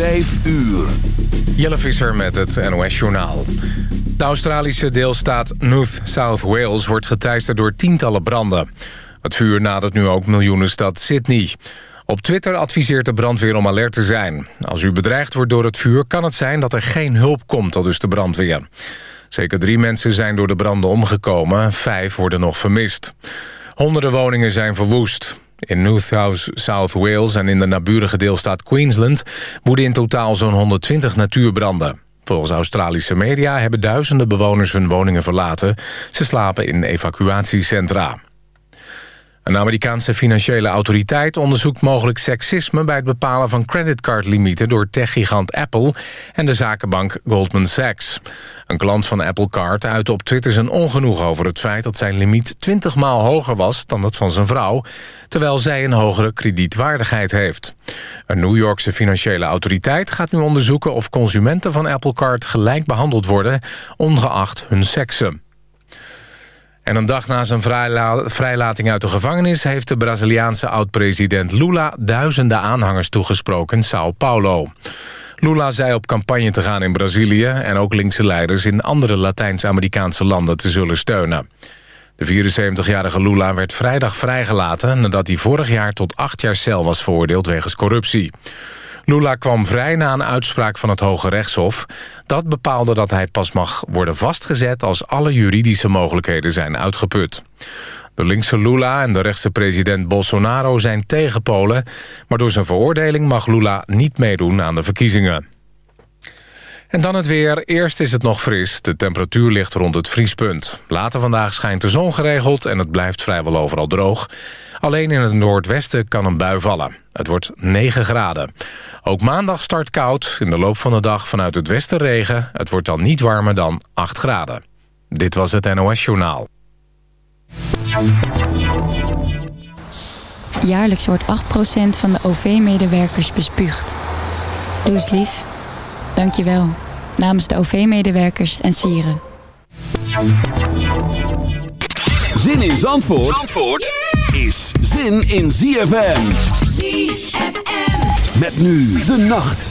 5 uur. Jelle Visser met het NOS-journaal. De Australische deelstaat New South Wales wordt geteisterd door tientallen branden. Het vuur nadert nu ook miljoenenstad Sydney. Op Twitter adviseert de brandweer om alert te zijn. Als u bedreigd wordt door het vuur kan het zijn dat er geen hulp komt, al dus de brandweer. Zeker drie mensen zijn door de branden omgekomen, vijf worden nog vermist. Honderden woningen zijn verwoest. In New South Wales en in de naburige deelstaat Queensland... woeden in totaal zo'n 120 natuurbranden. Volgens Australische media hebben duizenden bewoners hun woningen verlaten. Ze slapen in evacuatiecentra. Een Amerikaanse financiële autoriteit onderzoekt mogelijk seksisme... bij het bepalen van creditcardlimieten door techgigant Apple... en de zakenbank Goldman Sachs. Een klant van Apple Card uitte op Twitter zijn ongenoeg over het feit... dat zijn limiet 20 maal hoger was dan dat van zijn vrouw... terwijl zij een hogere kredietwaardigheid heeft. Een New Yorkse financiële autoriteit gaat nu onderzoeken... of consumenten van Apple Card gelijk behandeld worden... ongeacht hun seksen. En een dag na zijn vrijlating uit de gevangenis... heeft de Braziliaanse oud-president Lula duizenden aanhangers toegesproken in Sao Paulo. Lula zei op campagne te gaan in Brazilië... en ook linkse leiders in andere Latijns-Amerikaanse landen te zullen steunen. De 74-jarige Lula werd vrijdag vrijgelaten... nadat hij vorig jaar tot acht jaar cel was veroordeeld wegens corruptie. Lula kwam vrij na een uitspraak van het Hoge Rechtshof. Dat bepaalde dat hij pas mag worden vastgezet... als alle juridische mogelijkheden zijn uitgeput. De linkse Lula en de rechtse president Bolsonaro zijn tegen Polen... maar door zijn veroordeling mag Lula niet meedoen aan de verkiezingen. En dan het weer. Eerst is het nog fris. De temperatuur ligt rond het vriespunt. Later vandaag schijnt de zon geregeld en het blijft vrijwel overal droog. Alleen in het noordwesten kan een bui vallen. Het wordt 9 graden. Ook maandag start koud. In de loop van de dag vanuit het westen regen. Het wordt dan niet warmer dan 8 graden. Dit was het NOS Journaal. Jaarlijks wordt 8% van de OV-medewerkers bespuugd. Doe eens lief. Dank je wel. Namens de OV-medewerkers en sieren. Zin in Zandvoort, Zandvoort is zin in ZFM. ZFM. Met nu de nacht.